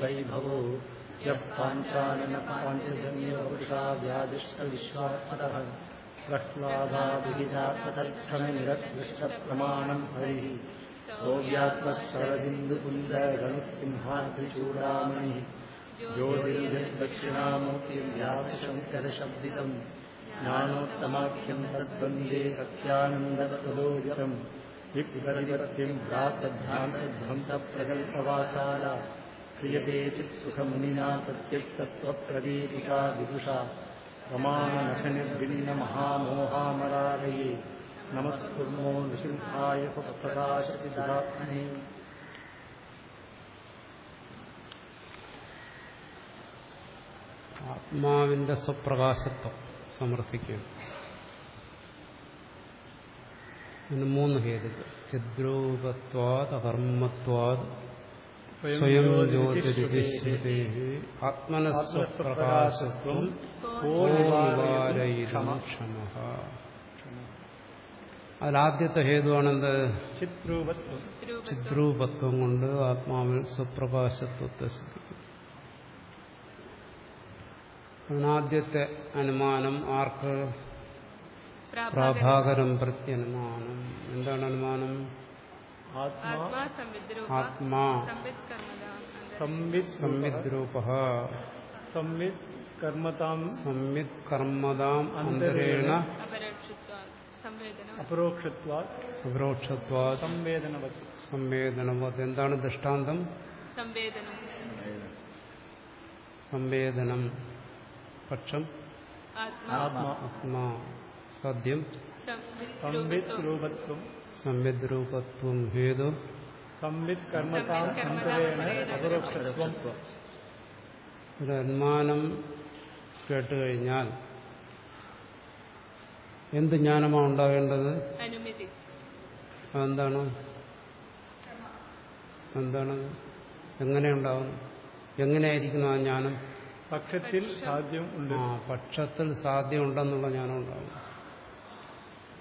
वै भवो यः पाञ्चान्यपाञ्चजन्यपुरुषा व्यादृष्टविश्वात्मतः कश्लाभाविदिता तदर्थमिरग्दृष्टप्रमाणम् हरिः। योग्यात्मस्वरबिन्दुपुन्दसिंहाभिचूमि यो ज्ञानोत्तमाख्यम् तद्वन्दे रख्यानन्दवतो विपरिवर्त्यम् भ्रातध्यान्तध्वंसप्रकल्पवाचाला क्रियते चित्सुखमुनिना प्रत्यक्तत्वप्रदीपिका विदुषा प्रमाणनखनिर्भिन्नमहामोहामरालये नमस्कुर्मो निशिल्पाय स्वप्रकाशतिदात्मने ആത്മാവിന്റെ സ്വപ്രകാശത്വം സമർപ്പിക്കും അങ്ങനെ മൂന്ന് ഹേതുക്കൾ. ഛിദ്രൂപത്വാത് അകർമ്മത്വാത് സ്വയം ജ്യോതിരിശ്രുതേ ആത്മനസ്വ പ്രകാശത്വം അതിലാദ്യത്തെ ഹേതുവാണെന്ത്? ചിദ്രൂപത്വം കൊണ്ട് ആത്മാവിൽ സ്വപ്രകാശത്വത്തെ അതിനാദ്യത്തെ അനുമാനം ആർക്ക്? പ്രാഭാകരം പ്രത്യനുമാനം. എന്താണ് അനുമാനം? ആത്മാ സംവിദ്രൂപ സംവിത് കർമ്മതാം സംവിത് കർമ്മതാം അന്തരേണ അപരോക്ഷത്വാ സംവേദനവത്. സംവേദനവത്. എന്താണ് ദൃഷ്ടാന്തം? സംവേദനം. പക്ഷം ആത്മാ. സാധ്യം. സംവിത് രൂപത്വം. ഹേതു. സംവിത് ഒരു അനുമാനം കേട്ടുകഴിഞ്ഞാൽ എന്ത് ജ്ഞാനമാണ് ഉണ്ടാകേണ്ടത്? അതെന്താണ്? എന്താണ്? എങ്ങനെയുണ്ടാവും എങ്ങനെയായിരിക്കുന്നു ആ ജ്ഞാനം? പക്ഷത്തിൽ സാധ്യം ആ പക്ഷത്തിൽ സാധ്യം ഉണ്ടെന്നുള്ള ജ്ഞാനം ഉണ്ടാവും.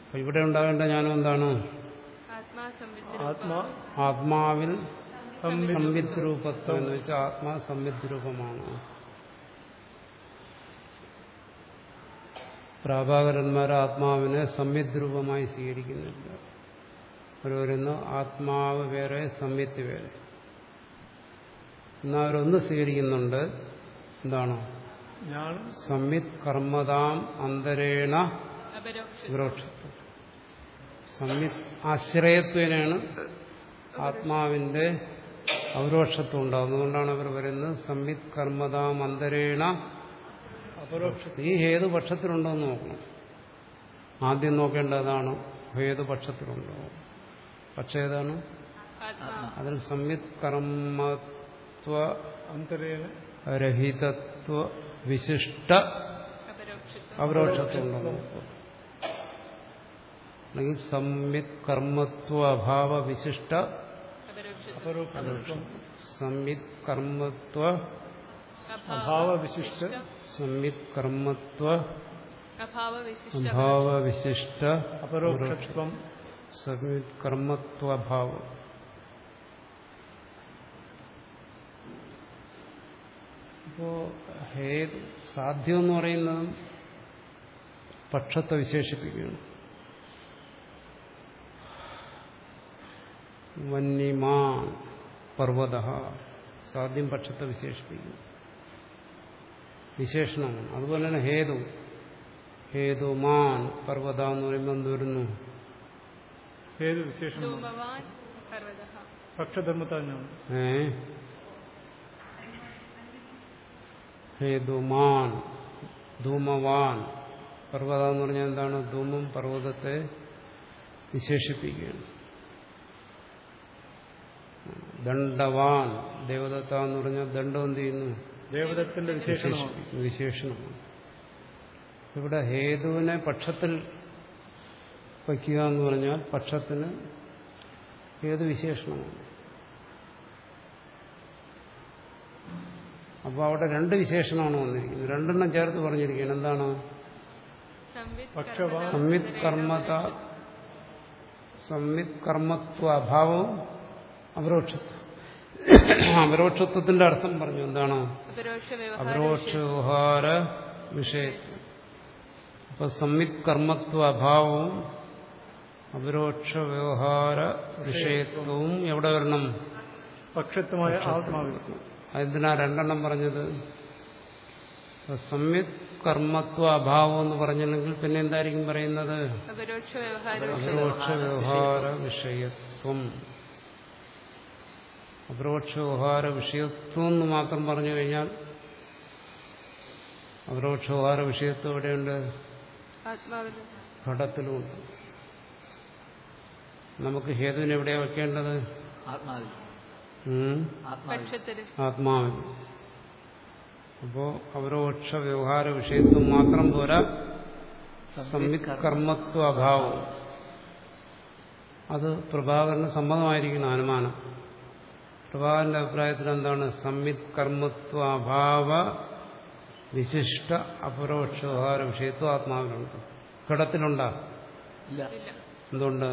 അപ്പൊ ഇവിടെ ഉണ്ടാകേണ്ട ജ്ഞാനം എന്താണ്? ആത്മാ സംവിദ്രൂപ ആത്മാ ആത്മാവിൽ സംവിദ്രൂപത്വം രൂപത്വം എന്ന് വെച്ചാൽ ആത്മാ സംവിദ്രൂപമാണ് പ്രാഭാകരന്മാർ ആത്മാവിനെ സംവിദ്രൂപമായി സ്വീകരിക്കുന്നില്ല. അവർ ആത്മാവ് വേറെ സംവിത്ത് വേറെ. എന്നാൽ അവരൊന്ന് സ്വീകരിക്കുന്നുണ്ട്. എന്താണോ? ഞാൻ സംവിത് കർമ്മതാം അന്തരേണ അപരോക്ഷിത്വം സംവിത് ആശ്രയത്വനാണ് ആത്മാവിന്റെ അപരോക്ഷത്വം ഉണ്ടാകുന്നത് അതുകൊണ്ടാണ് അവർ പറയുന്നത് സംയുത് കർമ്മതാം അന്തരേണ അപരോക്ഷത്വം. ഈ ഏതു പക്ഷത്തിലുണ്ടോ എന്ന് നോക്കണം. ആദ്യം നോക്കേണ്ടതാണ് ഏതു പക്ഷത്തിലുണ്ടോ. പക്ഷേ ഏതാണ്? അതിൽ സംയുത് കർമ്മത്വ അന്തരേണ രഹിതത്വ വിശിഷ്ട അപരോക്ഷത്വം. ഉണ്ടോ നോക്കുക അല്ലെങ്കിൽ സംവിത് കർമ്മത്വ അഭാവ വിശിഷ്ട അപരോക്ഷിത്വം അപരോക്ഷത്വം സംവിത് കർമ്മത്വ അഭാവവിശിഷ്ട സംവിത് കർമ്മത്വ അഭാവ വിശിഷ്ട അഭാവ വിശിഷ്ട അപരോക്ഷത്വം സംവിത് കർമ്മത്വഭാവം അപ്പോ ഹേതു സാധ്യം എന്ന് പറയുന്നത് പക്ഷത്തെ വിശേഷിപ്പിക്കുകയാണ് വന്യമാൻ പർവത. സാധ്യം പക്ഷത്തെ വിശേഷിപ്പിക്കുന്നു. വിശേഷണമാണ്. അതുപോലെ തന്നെ ഹേതു. ഹേതുമാൻ പർവത എന്ന് പറയുമ്പോൾ എന്ത് വരുന്നു? പക്ഷധർമ്മത്താഞ്ഞാണ് ഏ? ഹേതുമാൻ. ധൂമവാൻ. പർവത എന്ന് പറഞ്ഞാൽ എന്താണ്? ധൂമം പർവതത്തെ വിശേഷിപ്പിക്കുകയാണ്. ദണ്ഡവാൻ. ദേവദത്ത എന്ന് പറഞ്ഞാൽ ദണ്ഡം എന്ത് ചെയ്യുന്നു? ദേവദത്തിന്റെ വിശേഷണമാണ് വിശേഷ- വിശേഷണമാണ്. ഇവിടെ ഹേതുവിനെ പക്ഷത്തിൽ വയ്ക്കുക എന്ന് പറഞ്ഞാൽ പക്ഷത്തിന് ഏത് വിശേഷണമാണ്? അപ്പോൾ അവിടെ രണ്ട് വിശേഷണമാണ് വന്നിരിക്കുന്നത്. രണ്ടെണ്ണം ചേർത്ത് പറഞ്ഞിരിക്കുകയാണ്. എന്താണ്? സംവിത് കർമ്മത സംവിത് കർമ്മത്വ അഭാവവും അപരോക്ഷത്വം അപരോക്ഷത്വത്തിന്റെ അർത്ഥം പറഞ്ഞു. എന്താണ്? അപരോക്ഷ വ്യവഹാര അപരോക്ഷ വ്യവഹാര വിഷയത്വം അപ്പൊ സംയുക് കർമ്മത്വ അഭാവവും അപരോക്ഷ വ്യവഹാര വിഷയത്വവും എവിടെ വരണം? പക്ഷത്വമായ ആത്മാവിൽ അതെന്തിനാ രണ്ടെണ്ണം പറഞ്ഞത്? സംയുക് കർമ്മത്വ അഭാവം എന്ന് പറഞ്ഞില്ലെങ്കിൽ പിന്നെ എന്തായിരിക്കും പറയുന്നത്? അപരോക്ഷ വ്യവഹാര വിഷയത്വം. അപരോക്ഷ വ്യവഹാര വിഷയത്വം എന്ന് മാത്രം പറഞ്ഞു കഴിഞ്ഞാൽ അപരോക്ഷ വ്യവഹാര വിഷയത്വം എവിടെയുണ്ട് ആത്മാവിൽ ഘടത്തിലുമുണ്ട് നമുക്ക് ഹേതുവിനെ എവിടെയാ വെക്കേണ്ടത്? ആത്മാവിൽ. അപ്പോ അപരോക്ഷ വ്യവഹാര വിഷയത്വം മാത്രം പോരാ. സംവിത് കർമ്മത്വ അഭാവം. അത് പ്രഭാകരന് സമ്മതമായിരിക്കണം അനുമാനം. പ്രഭാകരന്റെ അഭിപ്രായത്തിൽ എന്താണ്? സംവിത് കർമ്മത്വ അഭാവ വിശിഷ്ട അപരോക്ഷ വ്യവഹാര വിഷയത്വം ആത്മാവിലുണ്ട് ഘടത്തിലുണ്ടാ എന്തുകൊണ്ട്.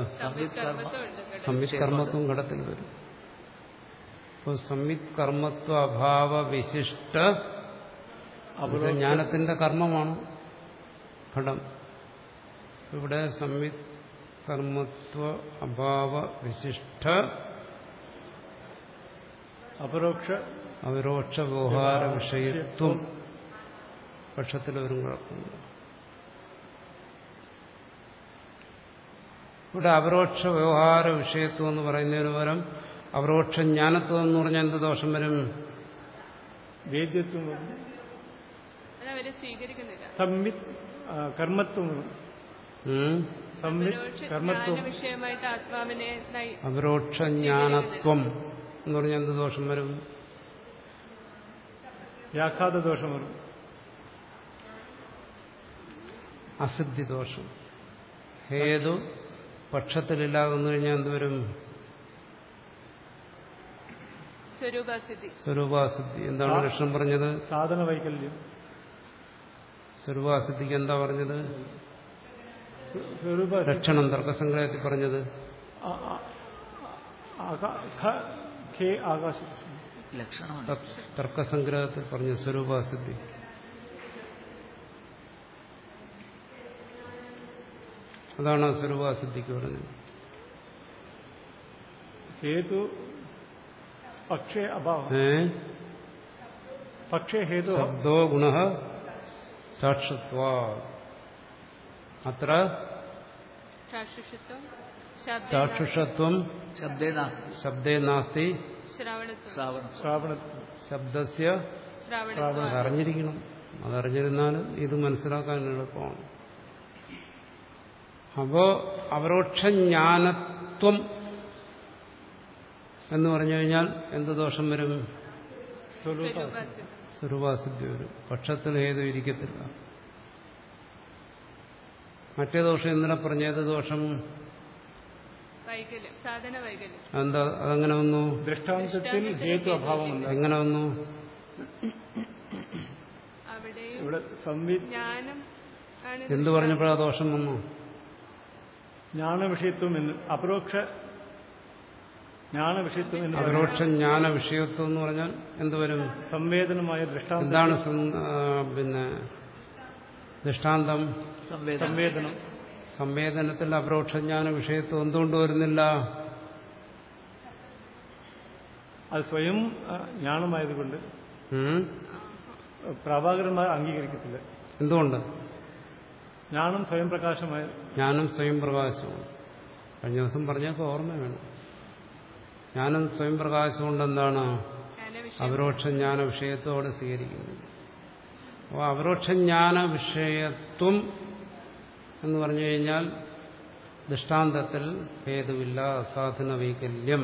സംവിത് കർമ്മത്വം ഘടത്തിൽ വരും. അപ്പോൾ സംവിത് കർമ്മത്വ അഭാവ വിശിഷ്ട അവിടെ ജ്ഞാനത്തിന്റെ കർമ്മമാണ് ഘടം. ഇവിടെ സംവിത് കർമ്മത്വ അഭാവ വിശിഷ്ട അപരോക്ഷ അപരോക്ഷ വ്യവഹാര വിഷയത്വം പക്ഷത്തിൽ ഒരു കുഴപ്പമില്ല ഇവിടെ അപരോക്ഷ വ്യവഹാര വിഷയത്വം എന്ന് പറയുന്നതിന് പകരം അപരോക്ഷ ജ്ഞാനത്വം എന്ന് പറഞ്ഞാൽ എന്ത് ദോഷം വരും? വേദ്യത്വം വരും. അതവര് സ്വീകരിക്കുന്നില്ല. സംവിത് കർമ്മത്വം കർമ്മത്വം. വിഷയമായിട്ട് ആത്മാവിനെ നയി- അപരോക്ഷ ജ്ഞാനത്വം എന്ന് പറഞ്ഞാൽ എന്ത് ദോഷം വരും? വ്യാഘാത ദോഷം വരും. അസിദ്ധി ദോഷം. ഹേതു പക്ഷത്തിലില്ലാതെ വന്നു കഴിഞ്ഞാൽ എന്തുവരും സ്വരൂപാസിദ്ധി. സ്വരൂപാസിദ്ധി. എന്താണ് ലക്ഷണം പറഞ്ഞത്? സാധന വൈകല്യം. സ്വരൂപാസിദ്ധിക്ക് എന്താ പറഞ്ഞത്? സ്വരൂപ ലക്ഷണം തർക്കസംഗ്രഹത്തിൽ പറഞ്ഞത്. ആ- ആ- ആകാ- ഖ- ഖേ ആകാശ ലക്ഷണമാണ് തർ- തർക്കസംഗ്രഹത്തിൽ പറഞ്ഞ സ്വരൂപാസിദ്ധി അതാണ് ആ സ്വരൂപാസിദ്ധിക്ക് പറഞ്ഞത് ഹേതു പക്ഷേ അഭാവം ഏ പക്ഷേ ഹേതു ശബ്ദോ ഗുണ സാക്ഷത്വാ അത്ര ചാക്ഷുഷത്വം ശബ്ദ നാസ്തി. ശ്രാവണം ശബ്ദസ്യ ശ്രാവണത്വം. അതറിഞ്ഞിരിക്കണം അതറിഞ്ഞിരുന്നാൽ ഇത് മനസ്സിലാക്കാൻ എളുപ്പമാണ്. അപ്പോ അപരോക്ഷജ്ഞാനത്വം എന്ന് പറഞ്ഞു കഴിഞ്ഞാൽ എന്ത് ദോഷം വരും? സ്വരൂപ സ്വരൂപാസിദ്ധി. സ്വരൂപാസിദ്ധി വരും. പക്ഷത്തിൽ ഏത് ഇരിക്കത്തില്ല. മറ്റേ ദോഷം ഇന്നലെ പറഞ്ഞ ഏത് ദോഷം? വൈകല്യം സാധന വൈകല്യം. എന്താ അതെങ്ങനെ വന്നു? ദൃഷ്ടാന്തത്തിൽ ഹേതു അഭാവം ഉണ്ട്. എങ്ങനെ വന്നു? അവിടെ ഇവിടെ എന്ത് പറഞ്ഞപ്പോഴാ ദോഷം വന്നു? ജ്ഞാന വിഷയത്വം എന്ന് അപരോക്ഷ ജ്ഞാന വിഷയത്വം എന്ന് പറയുന്നത് അപരോക്ഷ ജ്ഞാന വിഷയത്വം എന്ന് പറഞ്ഞാൽ എന്തുവരും സംവേദനമായ ദൃഷ്ടാന്തം. എന്താണ് പിന്നെ ദൃഷ്ടാന്തം? സംവേദന. സംവേദനം. സംവേദനത്തിൽ അപരോക്ഷജ്ഞാന വിഷയത്വം എന്തുകൊണ്ട് വരുന്നില്ല? അത് സ്വയം ജ്ഞാനമായതുകൊണ്ട്? പ്രഭാകരന്മാർ അംഗീകരിക്കത്തില്ല. എന്തുകൊണ്ട്? ജ്ഞാനം സ്വയം പ്രകാശമായ ജ്ഞാനം സ്വയം പ്രകാശമാണ്. കഴിഞ്ഞ ദിവസം പറഞ്ഞപ്പോൾ ഓർമ്മ വേണം. ജ്ഞാനം സ്വയം പ്രകാശം കൊണ്ട് എന്താണ് ജ്ഞാന അപരോക്ഷ ജ്ഞാന വിഷയത്തോടെ സ്വീകരിക്കുന്നത്. അപ്പോൾ അപരോക്ഷ ജ്ഞാന വിഷയത്വം എന്ന് പറഞ്ഞു കഴിഞ്ഞാൽ ദൃഷ്ടാന്തത്തിൽ ഭേദമില്ല സാധന വൈകല്യം.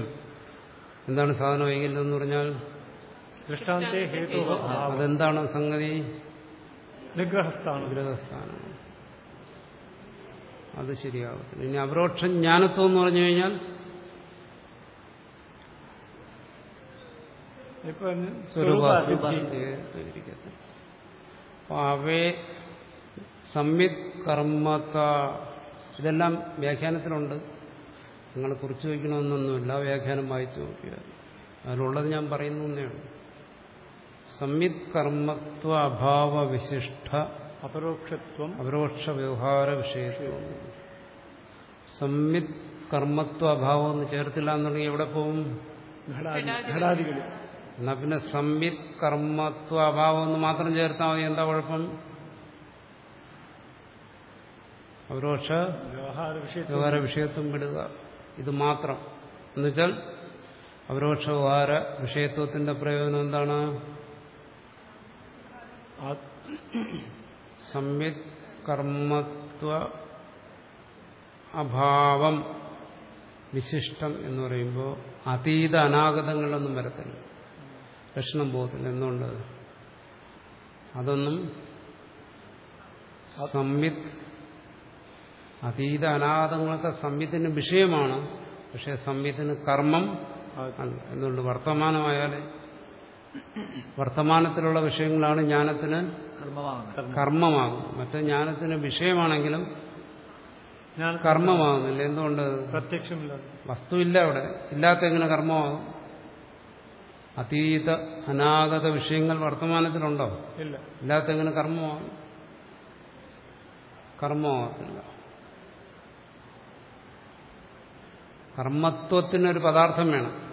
എന്താണ് സാധന വൈകല്യം എന്ന് പറഞ്ഞാൽ? ദൃഷ്ടാന്തേ ഹേതു ഭാവം. അതെന്താണ് സംഗതി? നിഗ്രഹസ്ഥാനം. ഗ്രഹസ്ഥാനം അത് ശരിയാവത്തില്ല. ഇനി അപരോക്ഷ ജ്ഞാനത്വം എന്ന് പറഞ്ഞു കഴിഞ്ഞാൽ? സ്വീകരിക്കത്തില്ല അപ്പൊ അവയെ സംവിത് കർമ്മത്ത ഇതെല്ലാം വ്യാഖ്യാനത്തിലുണ്ട്. നിങ്ങൾ കുറിച്ച് വയ്ക്കണമെന്നൊന്നുമില്ല വ്യാഖ്യാനം വായിച്ചു നോക്കിയാൽ അതിലുള്ളത് ഞാൻ പറയുന്നു തന്നെയാണ് സംയുക് കർമ്മത്വ അഭാവ വിശിഷ്ട അപരോക്ഷത്വം അപരോക്ഷ വ്യവഹാര വിഷയത്വം സംയുക് കർമ്മത്വ അഭാവം എന്ന് ചേർത്തില്ല എന്നുണ്ടെങ്കിൽ എവിടെ പോവും? എന്നാ പിന്നെ സംയുക് കർമ്മത്വ അഭാവം എന്ന് മാത്രം ചേർത്താൽ മതി. എന്താ കുഴപ്പം? അപരോക്ഷ വ്യവഹാര വിഷയത്വം വിടുക. ഇത് മാത്രം. എന്നുവെച്ചാൽ അപരോക്ഷ വ്യവഹാര വിഷയത്വത്തിന്റെ പ്രയോജനം എന്താണ്? സമ്യക് കർമ്മത്വ അഭാവം വിശിഷ്ടം എന്ന് പറയുമ്പോൾ അതീത അനാഗതങ്ങളൊന്നും വരത്തില്ല. ലക്ഷണം പോകത്തില്ല. എന്തുകൊണ്ട്? അതൊന്നും സംവിത് അതീത അനാഥങ്ങളൊക്കെ സംവിത്തിന് വിഷയമാണ്. പക്ഷെ സംവിത്തിന് കർമ്മം എന്തുകൊണ്ട് വർത്തമാനമായാലേ വർത്തമാനത്തിലുള്ള വിഷയങ്ങളാണ് ജ്ഞാനത്തിന് കർമ്മമാകും മറ്റേ ജ്ഞാനത്തിന് വിഷയമാണെങ്കിലും കർമ്മമാകുന്നില്ല. എന്തുകൊണ്ട്? വസ്തു വസ്തുവില്ല അവിടെ. ഇല്ലാത്ത എങ്ങനെ കർമ്മമാകും? അതീത അനാഗത വിഷയങ്ങൾ വർത്തമാനത്തിലുണ്ടോ? ഇല്ല. ഇല്ലാത്ത എങ്ങനെ കർമ്മമാകും? കർമ്മമാകത്തില്ല കർമ്മത്വത്തിനൊരു പദാർത്ഥം വേണം.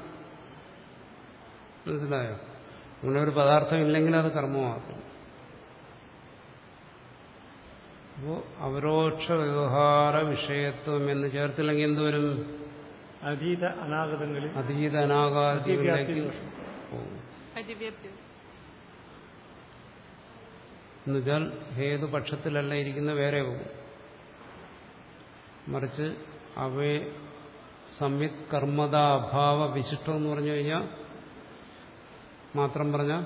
മനസ്സിലായോ? അങ്ങനെ ഒരു പദാർത്ഥം ഇല്ലെങ്കിൽ അത് കർമ്മമാക്കും. അപ്പോൾ അവരോക്ഷ വ്യവഹാര വിഷയത്വം എന്ന് ചേർത്തില്ലെങ്കിൽ എന്തുവരും? അതീത അനാഗതങ്ങളിൽ അതീത അതിവ്യാപ്തി എന്നുവെച്ചാൽ ഹേതുപക്ഷത്തിലല്ല ഇരിക്കുന്ന വേറെ പോകും. മറിച്ച് അവയെ സംവിത് കർമ്മതാഭാവ വിശിഷ്ടം എന്ന് പറഞ്ഞു കഴിഞ്ഞാൽ മാത്രം പറഞ്ഞ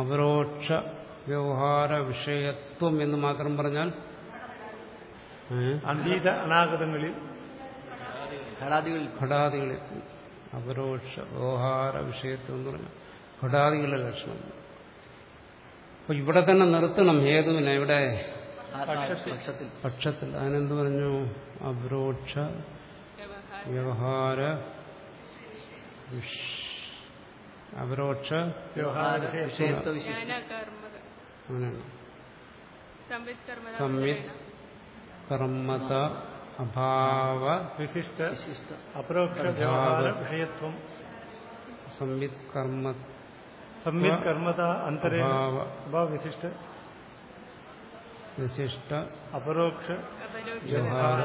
അപരോക്ഷ വ്യവഹാര വിഷയത്വം എന്ന് മാത്രം പറഞ്ഞാൽ? അതീത അനാഗതങ്ങളിൽ ഘടാദികളിൽ. ഘടാദികളിൽ. അപരോക്ഷ വ്യവഹാര വിഷയത്വം എന്ന് പറഞ്ഞാൽ ഘടാദികളുടെ ലക്ഷണം. അപ്പൊ ഇവിടെ തന്നെ നിർത്തണം ഹേതുവിനെ. ഇവിടെ പക്ഷത്തിൽ. പക്ഷത്തിൽ. അതിനെന്ത് പറഞ്ഞു? അപരോക്ഷ വ്യവഹാര. അപരോക്ഷ വ്യവഹാര ജ്ഞാനകർമ്മക കർമ്മത അഭാവ വിശിഷ്ട വിശിഷ്ട. അപരോക്ഷ വ്യവഹാര വിഷയത്വം. സംവിത് കർമ്മ സംവിത് കർമ്മത അന്തരേ അഭാവ അഭാവ വിശിഷ്ട വിശിഷ്ട അപരോക്ഷ വ്യവഹാര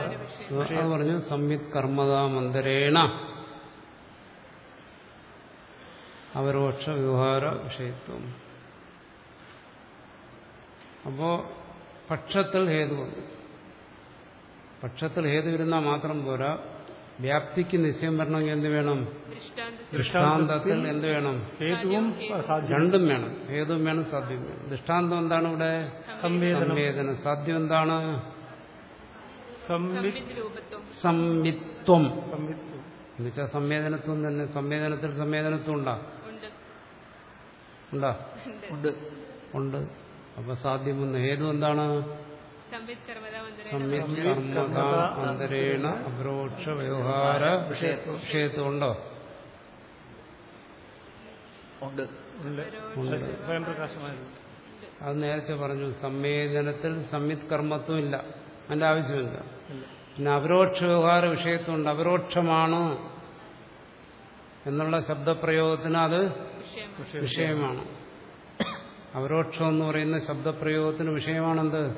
അത് പറഞ്ഞു സംവിത് കർമ്മതാമന്തരേണ അപരോക്ഷ വ്യവഹാര വിഷയത്വം. അപ്പോ പക്ഷത്തിൽ ഹേതു വന്നു. പക്ഷത്തിൽ ഹേതു ഇരുന്നാൽ മാത്രം പോരാ. വ്യാപ്തിക്ക് നിശ്ചയം വരണമെങ്കിൽ എന്ത് വേണം? ദൃഷ്ടാന്തത്തിൽ എന്ത് വേണം? ഹേതുവും രണ്ടും വേണം. ഹേതുവും വേണം സാധ്യം വേണം. ദൃഷ്ടാന്തം എന്താണ് ഇവിടെ? സംവേദനം. സംവേദനം. സാധ്യം എന്താണ്? സംവിത്വം. എന്നുവെച്ചാൽ സംവേദനത്വം തന്നെ. സംവേദനത്തിൽ സംവേദനത്വം ഉണ്ടാ? ഉണ്ട്. ഉണ്ടാ? ഉണ്ട്. അപ്പൊ സാധ്യമൊന്ന്. ഹേതു എന്താണ്? സംവിത് കർമ്മത അന്തരേണ അപരോക്ഷ വ്യവഹാര വിഷയത്വം. വിഷയത്വം ഉണ്ടോ? ഉണ്ട്. അത് നേരത്തെ പറഞ്ഞു സംവേദനത്തിൽ സംയുത് കർമ്മത്വം ഇല്ല അതിന്റെ ആവശ്യമില്ല. പിന്നെ അപരോക്ഷ വ്യവഹാര വിഷയത്വമുണ്ട് അപരോക്ഷമാണ് എന്നുള്ള ശബ്ദപ്രയോഗത്തിന് അത് വിഷയമാണ്. അപരോക്ഷം എന്ന് പറയുന്ന ശബ്ദപ്രയോഗത്തിന് വിഷയമാണെന്ത്?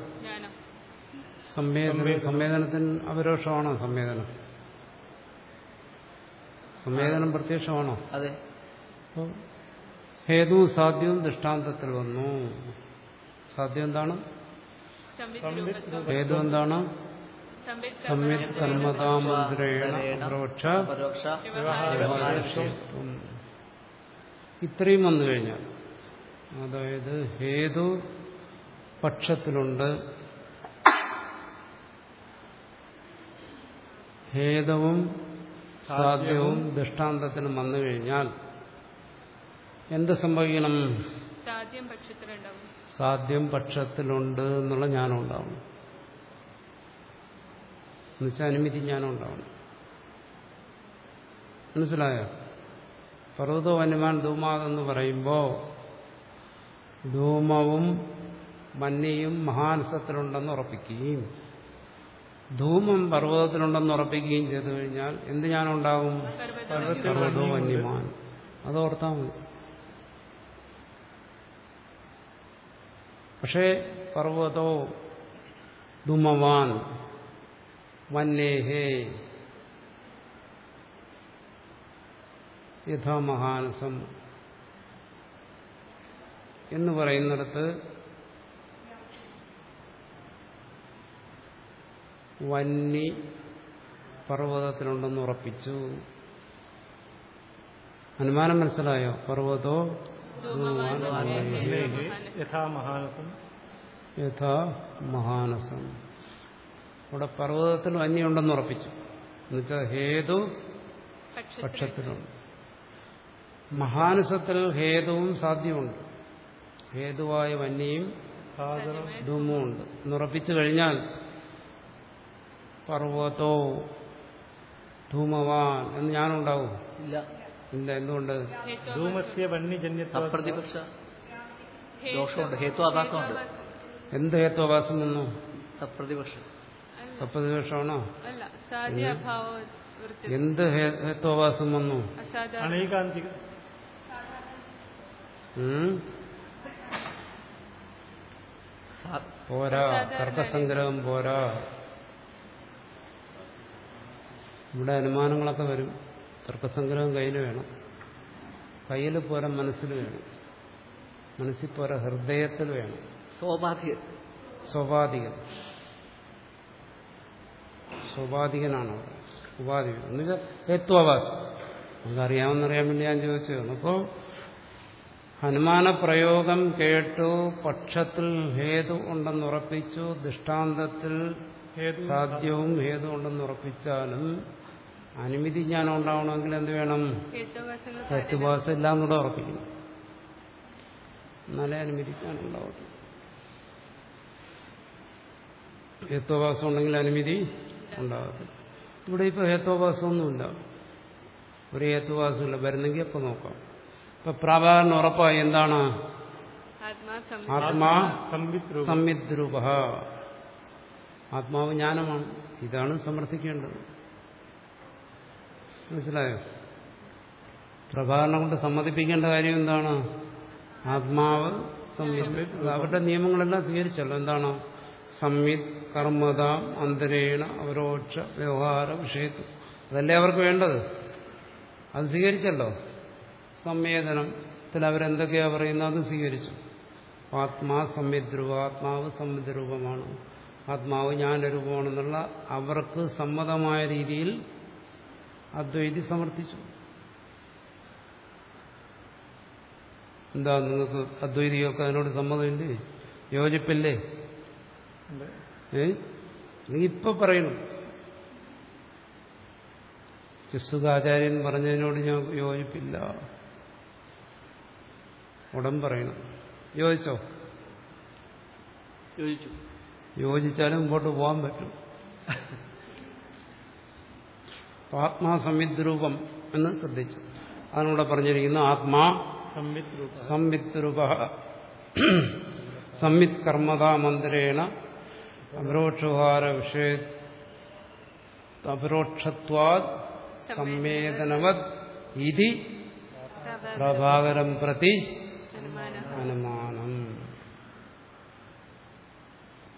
സംവേദനം. സംവേദനത്തിന് അപരോക്ഷമാണോ സംവേദനം? സംവേദനം പ്രത്യക്ഷമാണോ? അതെ. ഹേതുവും സാധ്യവും ദൃഷ്ടാന്തത്തിൽ വന്നു. സാധ്യം എന്താണ്? ഹേതു എന്താണ്? കർമ്മതാമന്ത്രേണ അപരോക്ഷ ഇത്രയും വന്നു കഴിഞ്ഞാൽ അതായത് ഹേതു പക്ഷത്തിലുണ്ട്. ഹേതവും സാധ്യവും ദൃഷ്ടാന്തത്തിനും വന്നു കഴിഞ്ഞാൽ എന്ത് സംഭവിക്കണം? സാധ്യം പക്ഷത്തിലുണ്ട് എന്നുള്ള ജ്ഞാനം ഉണ്ടാവണം എന്നുവെച്ചാൽ അനുമതി ജ്ഞാനം ഉണ്ടാവണം മനസ്സിലായോ? പർവതോ അനുമാൻ ധൂമാതെന്ന് പറയുമ്പോൾ ധൂമവും മഞ്ഞയും മഹാനസത്തിലുണ്ടെന്ന് ഉറപ്പിക്കുകയും ധൂമം പർവതത്തിലുണ്ടെന്ന് ഉറപ്പിക്കുകയും ചെയ്തു കഴിഞ്ഞാൽ എന്ത് ജ്ഞാനം ഉണ്ടാകും പർവതോ വന്യമാൻ. അത് ഓർത്താൽ മതി. പക്ഷേ പർവതോ ധുമവാൻ വന്നേഹേ യഥാമഹാനസം എന്ന് പറയുന്നിടത്ത് വന്നി പർവതത്തിലുണ്ടെന്ന് ഉറപ്പിച്ചു. അനുമാനം മനസ്സിലായോ? പർവതോ യഥാ മഹാനസം. യഥാ മഹാനസം അവിടെ പർവതത്തിൽ അന്യുണ്ടെന്ന് ഉറപ്പിച്ചു. എന്നുവെച്ചാൽ ഹേതു പക്ഷത്തിലുണ്ട് മഹാനസത്തിൽ ഹേതുവും സാധ്യമുണ്ട്. ഹേതുവായ വന്യയും ധൂമുണ്ട് എന്നുറപ്പിച്ചു കഴിഞ്ഞാൽ പർവതോ ധൂമവാൻ എന്ന് ഞാനുണ്ടാവും. ഇല്ല. ഇല്ല എന്തുകൊണ്ട്? ധൂമസ്യ വന്യജന്യ അപ്രതിപക്ഷ ദോഷമുണ്ട്. ഹേത്വാഭാസമുണ്ട് എന്ത് ഹേത്വാഭാസം വന്നു? സപ്രതിപക്ഷം. സപ്രതിപക്ഷമാണോ? എന്ത് ഹേത്വാഭാസം വന്നു? സാ- പോരാ തർക്കസംഗ്രഹം പോരാ. ഇവിടെ അനുമാനങ്ങളൊക്കെ വരും. തർക്കസംഗ്രഹം കയ്യിൽ വേണം. കയ്യിൽ പോരാ മനസ്സിൽ വേണം. മനസ്സിൽ പോരാ ഹൃദയത്തിൽ വേണം. സ്വാഭാവിക. സ്വാഭാവികൻ സ്വാഭാവികനാണ് ഉപാധി ഉപാധികൻ എന്നുവെച്ചാൽ ഹേത്വാവാസം നമുക്ക് അറിയാമെന്നറിയാൻ വേണ്ടി ഞാൻ ചോദിച്ചതാണ്. അപ്പോൾ ഹനുമാന പ്രയോഗം കേട്ടു പക്ഷത്തിൽ ഹേതു ഉണ്ടെന്ന് ഉറപ്പിച്ചു ദൃഷ്ടാന്തത്തിൽ സാധ്യവും ഹേതു ഉണ്ടെന്ന് ഉറപ്പിച്ചാലും അനുമതി ജ്ഞാനം ഉണ്ടാവണമെങ്കിൽ എന്ത് വേണം? ഹേത്തുവാസം എല്ലാം കൂടെ ഉറപ്പിക്കണം. എന്നാലേ അനുമതി ജ്ഞാനം ഉണ്ടാവട്ടെ ഹേത്വവാസം ഉണ്ടെങ്കിൽ അനുമതി ഉണ്ടാകത്തില്ല ഇവിടെ ഇപ്പോൾ ഹേത്വവാസമൊന്നുമില്ല ഒരു ഹേത്വവാസമില്ല വരുന്നെങ്കിൽ അപ്പം നോക്കാം. ഇപ്പൊ പ്രാഭാകരന് ഉറപ്പായി എന്താണ്? ആത്മാ സംവിദ്രൂപ. ആത്മാവ് ജ്ഞാനമാണ്. ഇതാണ് സമർത്ഥിക്കേണ്ടത്. മനസ്സിലായോ? പ്രഭാകരനെ കൊണ്ട് സമ്മതിപ്പിക്കേണ്ട കാര്യം എന്താണ്? ആത്മാവ് സംയുക്ത അവരുടെ നിയമങ്ങളെല്ലാം സ്വീകരിച്ചല്ലോ. എന്താണ്? സംയുത് കർമ്മത അന്തരേണ അവരോക്ഷ വ്യവഹാര വിഷയത്വം. അതല്ലേ അവർക്ക് വേണ്ടത്? അത് സ്വീകരിച്ചല്ലോ. സംവേദനത്തിൽ അവരെന്തൊക്കെയാ പറയുന്നത്? അത് സ്വീകരിച്ചു. ആത്മാ സംവിദ്രൂപ ആത്മാവ് സംവിദ്രൂപമാണ് ആത്മാവ് ജ്ഞാനരൂപമാണെന്നുള്ള അവർക്ക് സമ്മതമായ രീതിയിൽ അദ്വൈതി സമർത്ഥിച്ചു. എന്താ നിങ്ങൾക്ക് അദ്വൈതികൾക്ക് അതിനോട് സമ്മതമില്ലേ? യോജിപ്പില്ലേ. ഏ? നീ ഇപ്പൊ പറയണം. ക്രിസ്തുതാചാര്യൻ പറഞ്ഞതിനോട് ഞാൻ യോജിപ്പില്ല. ഉടൻ പറയണം. യോജിച്ചോ? യോജിച്ചു. യോജിച്ചാലും ഇങ്ങോട്ട് പോകാൻ പറ്റും. ആത്മാ സംവിദ്രൂപം എന്ന് ശ്രദ്ധിച്ചു. അതിനൂടെ പറഞ്ഞിരിക്കുന്നു ആത്മാ സംവിത് രൂപ സംവിത് കർമ്മതാ മന്ത്രേണ അപരോക്ഷോഹാര വിഷയ അപരോക്ഷത്വാത് സംവേദനവത് ഇതി പ്രഭ- പ്രഭാകരം പ്രതി അനുമാനം.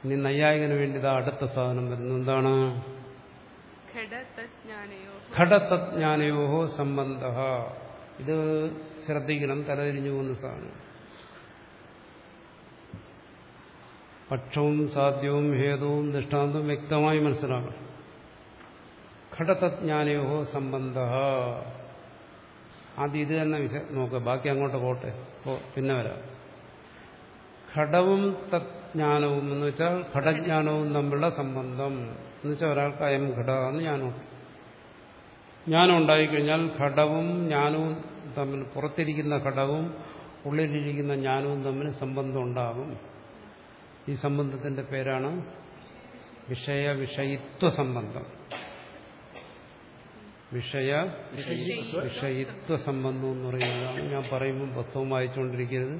ഇനി നൈയായികന് വേണ്ടി ഇതാ അടുത്ത സാധനം വരുന്നു എന്താണ്? ഘടതജ്ഞാനയോ ഘടതജ്ഞാനയോ സംബന്ധ. ഇത് ശ്രദ്ധിക്കണം തലതിരിഞ്ഞു പോകുന്ന സാധനം. പക്ഷവും സാധ്യവും ഹേതുവും ദൃഷ്ടാന്തവും വ്യക്തമായി മനസ്സിലാക്കണം. ഘടതജ്ഞാനയോഹോ സംബന്ധ. ആദ്യം ഇത് തന്നെ വിശ നോക്കുക ബാക്കി അങ്ങോട്ട് പോട്ടെ. പിന്നെ വരാം. ഘടവും തജ്ഞാനവും എന്ന് വെച്ചാൽ ഘടജ്ഞാനവും തമ്മിലുള്ള സംബന്ധം. എന്ന് വെച്ചാൽ ഒരാൾക്ക് അയം ഘട എന്ന് ജ്ഞാനമുണ്ട് ജ്ഞാനം ഉണ്ടായിക്കഴിഞ്ഞാൽ ഘടവും ഞാനും തമ്മിൽ പുറത്തിരിക്കുന്ന ഘടവും ഉള്ളിലിരിക്കുന്ന ഞാനും തമ്മിൽ സംബന്ധം ഉണ്ടാകും. ഈ സംബന്ധത്തിന്റെ പേരാണ് വിഷയ വിഷയിത്വ സംബന്ധം. വിഷയ വിഷയിത്വ സംബന്ധം എന്ന് പറയുന്നതാണ് ഞാൻ പറയുമ്പോൾ പുസ്തകം വായിച്ചുകൊണ്ടിരിക്കരുത്.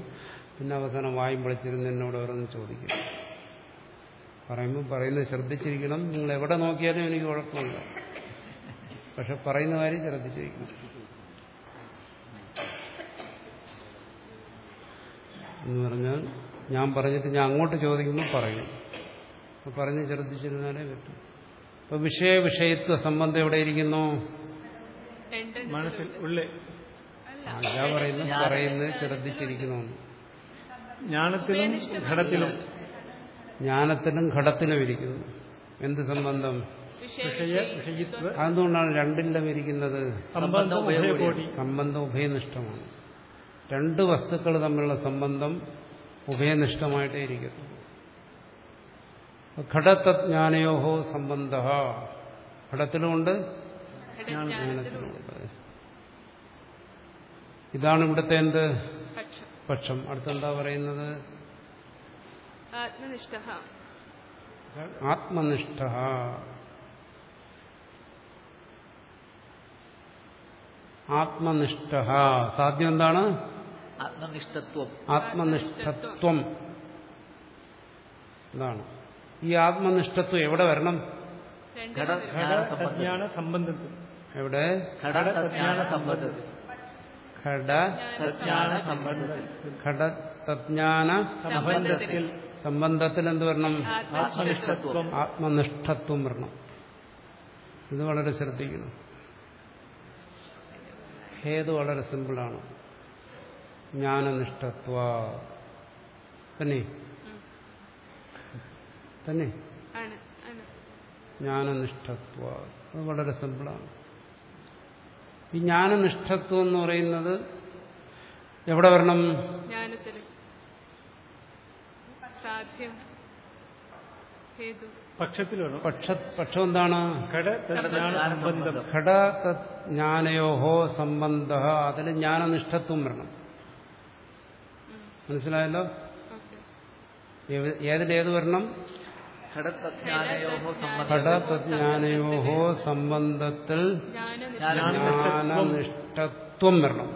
പിന്നെ അവസാനം വായും വിളിച്ചിരുന്ന് എന്നോട് ഓരോന്ന് ചോദിക്കും. പറയുമ്പോൾ പറയുന്നത് ശ്രദ്ധിച്ചിരിക്കണം. നിങ്ങൾ എവിടെ നോക്കിയാലും എനിക്ക് കുഴപ്പമില്ല. പക്ഷെ പറയുന്ന കാര്യം ശ്രദ്ധിച്ചിരിക്കണം. എന്ന് പറഞ്ഞാൽ ഞാൻ പറഞ്ഞിട്ട് ഞാൻ അങ്ങോട്ട് ചോദിക്കുമ്പോൾ പറയും. അപ്പൊ പറഞ്ഞ് ശ്രദ്ധിച്ചിരുന്നാലേ പറ്റും. അപ്പൊ വിഷയ വിഷയത്വ സംബന്ധം എവിടെ ഇരിക്കുന്നു? മനസ്സിൽ ഉള്ളിൽ ഞാൻ പറയുന്നത് പറയുന്നത് ശ്രദ്ധിച്ചിരിക്കുന്നു. ജ്ഞാനത്തിലും ഘടത്തിലും. ജ്ഞാനത്തിലും ഘടത്തിലും ഇരിക്കുന്നു. എന്ത് സംബന്ധം? അതുകൊണ്ടാണ് രണ്ടിലും ഇരിക്കുന്നത്? സംബന്ധം ഉഭയനിഷ്ഠമാണ്. രണ്ട് വസ്തുക്കൾ തമ്മിലുള്ള സംബന്ധം ഉഭയനിഷ്ഠമായിട്ടേ ഇരിക്കുന്നു ഘടത്തജ്ഞാനയോഹോ സംബന്ധ. ഘടത്തിലുമുണ്ട് ജ്ഞാനത്തിലുമുണ്ട്. ഇതാണ് ഇവിടുത്തെ എന്ത്? പക്ഷം. അടുത്തെന്താ പറയുന്നത്? ആത്മനിഷ്ഠ. ആത്മനിഷ്ഠ. ആത്മനിഷ്ഠ. സാധ്യം എന്താണ്? ആത്മനിഷ്ഠത്വം. ആത്മനിഷ്ഠത്വം. എന്താണ് ഈ ആത്മനിഷ്ഠത്വം എവിടെ വരണം? രണ്ട് ഘടജ്ഞാന സംബന്ധം ജ്ഞാന സംബന്ധത്തിൽ. എവിടെ? ഘട സംബന്ധത്തിൽ. സംബന്ധത്തിൽ. സംബന്ധത്തിൽ എന്ത് വരണം? ആത്മനിഷ്ഠത്വം. ആത്മനിഷ്ഠത്വം വരണം. ഇത് വളരെ ശ്രദ്ധിക്കണം. ഹേതു വളരെ സിമ്പിളാണ്. ജ്ഞാനനിഷ്ഠത്വ. തന്നെ? തന്നെ? ആണ് ആണ്. ജ്ഞാനനിഷ്ഠത്വ. അത് വളരെ സിമ്പിളാണ്. ഈ ജ്ഞാനനിഷ്ഠത്വം എന്ന് പറയുന്നത് എവിടെ വരണം? സാധ്യം പക്ഷത്തിൽ വേണം പക്ഷ പക്ഷം എന്താണ്? ഘട ജ്ഞാന സംബന്ധം. അതിന് ജ്ഞാനനിഷ്ഠത്വം വരണം. മനസ്സിലായല്ലോ? ഏതിലേത് വരണം? ഘടതജ്ഞാനയോഹോ സംബന്ധം ഘടതജ്ഞാനയോഹോ സംബന്ധത്തിൽ ജ്ഞാനനിഷ്ഠ ജ്ഞാനനിഷ്ഠത്വം വരണം.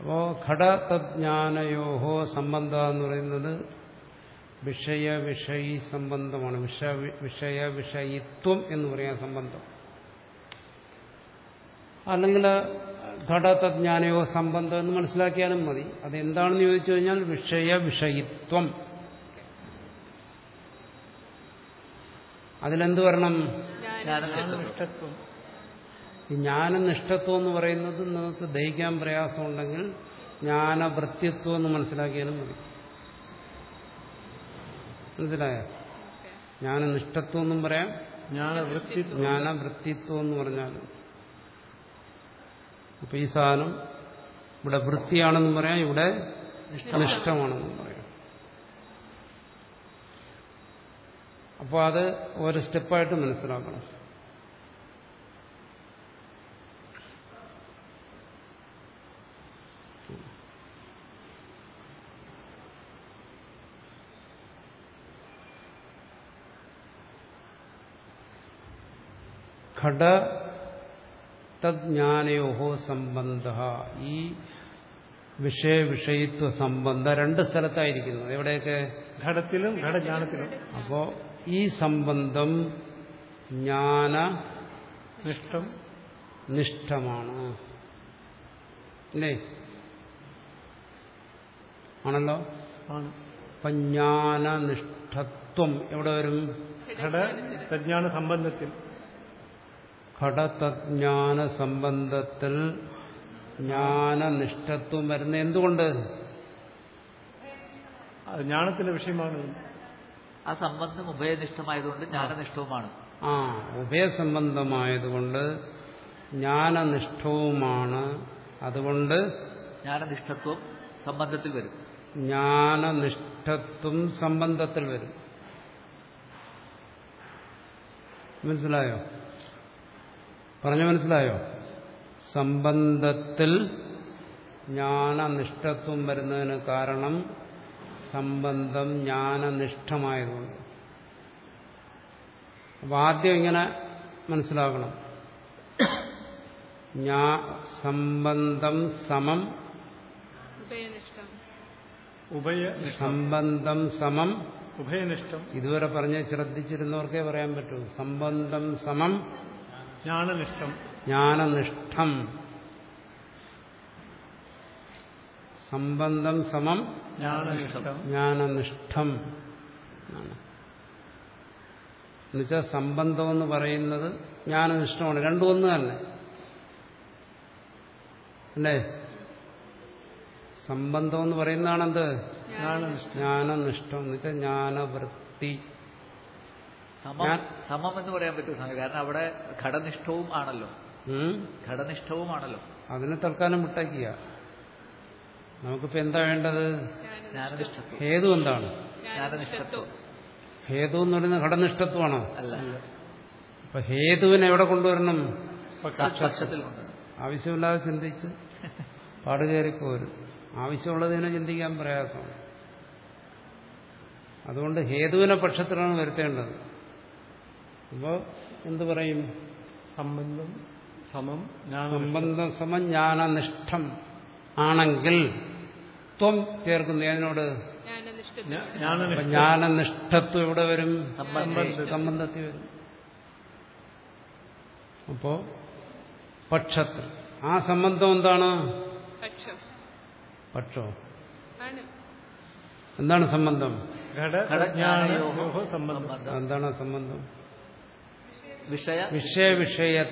അപ്പോ ഘടതജ്ഞാനയോഹോ സംബന്ധ എന്ന് പറയുന്നത് വിഷയ വിഷയി സംബന്ധമാണ്. വിഷ വിഷയ വിഷയിത്വം എന്ന് പറയാൻ സംബന്ധം. അല്ലെങ്കിൽ ഘടതജ്ഞാനയോ സംബന്ധം എന്ന് മനസ്സിലാക്കിയാലും മതി. അതെന്താണെന്ന് ചോദിച്ചു കഴിഞ്ഞാൽ വിഷയ വിഷയിത്വം. അതിലെന്ത് വരണം? ഈ ജ്ഞാനനിഷ്ഠത്വം എന്ന് പറയുന്നത് നിങ്ങൾക്ക് ദഹിക്കാൻ പ്രയാസമുണ്ടെങ്കിൽ ജ്ഞാനവൃത്തിത്വം എന്ന് മനസ്സിലാക്കിയാലും മതി. മനസ്സിലായ? ജ്ഞാനനിഷ്ഠത്വം എന്നും പറയാം. ജ്ഞാനവൃത്തി ജ്ഞാനവൃത്തിത്വം എന്ന് പറഞ്ഞാലും. അപ്പൊ ഈ സാധനം ഇവിടെ വൃത്തിയാണെന്ന് പറയാം ഇവിടെ നിഷ്ഠമാണെന്നും പറയാം. അപ്പോൾ അത് ഒരു സ്റ്റെപ്പായിട്ട് മനസ്സിലാക്കണം. ഘട തജ്ഞാനയോഹോ സംബന്ധ. ഈ വിഷയ വിഷയിത്വ സംബന്ധം രണ്ട് സ്ഥലത്തായിരിക്കുന്നത് എവിടെയൊക്കെ? ഘടത്തിലും ഘടജ്ഞാനത്തിലും. അപ്പോ ഈ സംബന്ധം ജ്ഞാന നിഷ്ഠം. നിഷ്ഠമാണ്. അല്ലേ? ആണല്ലോ? ആണ്. അപ്പൊ ജ്ഞാനനിഷ്ഠത്വം എവിടെ വരും? ഘട സംബന്ധത്തിൽ ഘടതജ്ഞാന സംബന്ധത്തിൽ ജ്ഞാനനിഷ്ഠത്വം വരുന്ന എന്തുകൊണ്ട്? അത് ജ്ഞാനത്തിന്റെ വിഷയമാണ്. ആ സംബന്ധം ഉഭയനിഷ്ഠമായതുകൊണ്ട് ജ്ഞാനനിഷ്ഠവുമാണ്. ആ ഉഭയസംബന്ധമായതുകൊണ്ട് ജ്ഞാനനിഷ്ഠവുമാണ്. അതുകൊണ്ട് ജ്ഞാനനിഷ്ഠത്വം സംബന്ധത്തിൽ വരും. ജ്ഞാനനിഷ്ഠത്വം സംബന്ധത്തിൽ വരും. മനസ്സിലായോ? പറഞ്ഞു മനസ്സിലായോ? സംബന്ധത്തിൽ ജ്ഞാനനിഷ്ഠത്വം വരുന്നതിന് കാരണം സംബന്ധം ജ്ഞാനനിഷ്ഠമായതുകൊണ്ട്. അപ്പൊ ആദ്യം ഇങ്ങനെ മനസ്സിലാക്കണം. ഞാ സംബന്ധം സമം ഉഭയനിഷ്ഠം. ഉഭയ സംബന്ധം സമം ഉഭയനിഷ്ഠം. ഇതുവരെ പറഞ്ഞ് ശ്രദ്ധിച്ചിരുന്നവർക്കേ പറയാൻ പറ്റൂ. സംബന്ധം സമം ജ്ഞാനനിഷ്ഠം. ജ്ഞാനനിഷ്ഠം. സംബന്ധം സമം ജ്ഞാനനിഷ്ഠം. ജ്ഞാനനിഷ്ഠം. എന്നുവെച്ചാൽ സംബന്ധം എന്ന് പറയുന്നത് ജ്ഞാനനിഷ്ഠമാണ്. രണ്ടും ഒന്ന് തന്നെ. അല്ലേ? സംബന്ധം എന്ന് പറയുന്നതാണെന്ത്? ജ്ഞാനനിഷ്ഠം. ജ്ഞാനനിഷ്ഠം. എന്ന് വെച്ചാൽ ജ്ഞാനവൃത്തി. സമം സമം എന്ന് പറയാൻ പറ്റും സംഗതി. കാരണം അവിടെ ഘടനിഷ്ഠവും ആണല്ലോ. ഘടനിഷ്ഠവും ഘടനിഷ്ഠവുമാണല്ലോ അതിനെ തൽക്കാലം വിട്ടാക്കിയ നമുക്കിപ്പോ എന്താ വേണ്ടത്? ഹേതു എന്താണ്? ഹേതു എന്ന് പറയുന്നത് ഘടനിഷ്ഠത്വമാണോ? അല്ല. അപ്പൊ ഹേതുവിനെ എവിടെ കൊണ്ടുവരണം? ആവശ്യമില്ലാതെ ചിന്തിച്ച് പാടുകയറിപ്പോരും ആവശ്യമുള്ളതിനെ ചിന്തിക്കാൻ പ്രയാസമാണ് അതുകൊണ്ട് ഹേതുവിനെ പക്ഷത്തിലാണ് വരുത്തേണ്ടത്. അപ്പോൾ എന്ത് പറയും? സംബന്ധം സമം സംബന്ധം സമം ജ്ഞാനനിഷ്ഠം ആണെങ്കിൽ ത്വം ചേർക്കുന്നു ഏതിനോട്? ജ്ഞാനനിഷ്ഠത്വം. ഇവിടെ എവിടെ വരും. സംബന്ധം. സംബന്ധത്തിൽ. വരും. അപ്പോ പക്ഷത്തിൽ. ആ സംബന്ധം എന്താണ്? പക്ഷം. പക്ഷോ? ആണ്. എന്താണ് സംബന്ധം? എന്താണ് ആ സംബന്ധം? വിഷയ വിഷയ വിഷയ